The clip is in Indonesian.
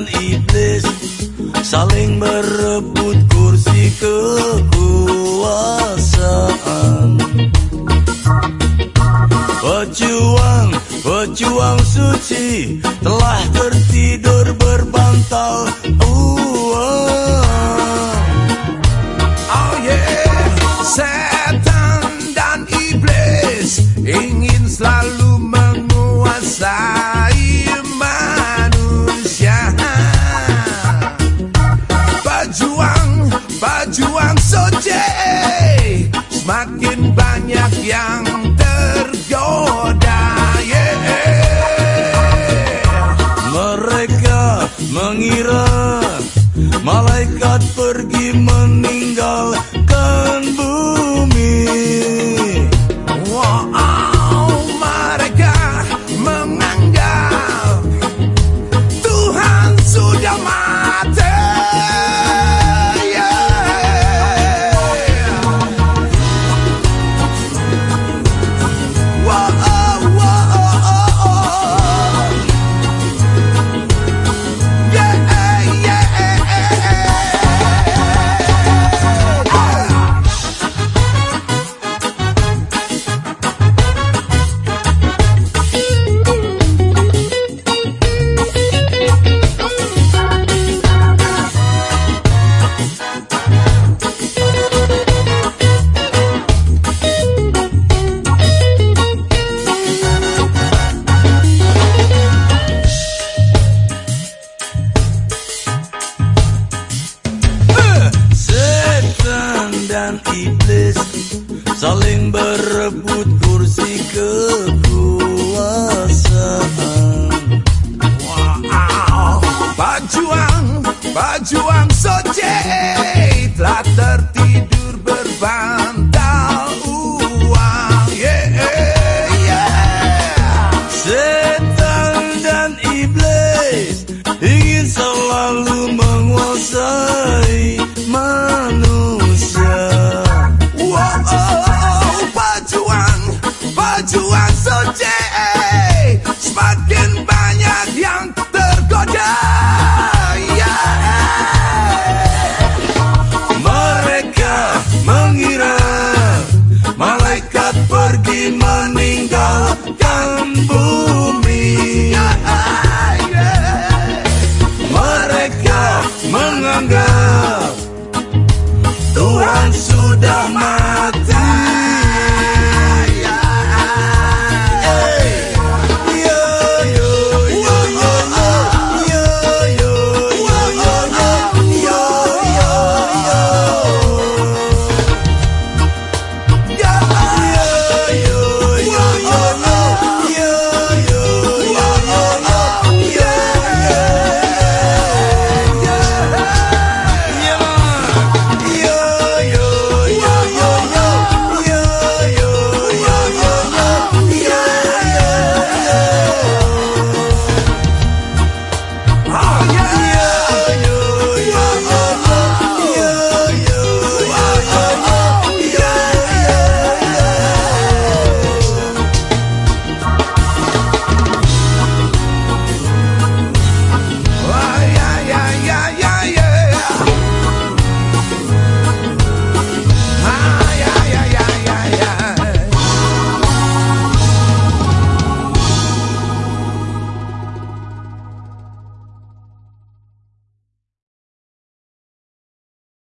dan iblis Saling berebut kursi kekuasaan Pejuang, pejuang suci Telah tertidur berbantal Oh. Yang tergoda. Mereka mengira Malaikat pergi meninggalkan iblis saling berebut kursi kekuasaan. dan sudah mati